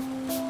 you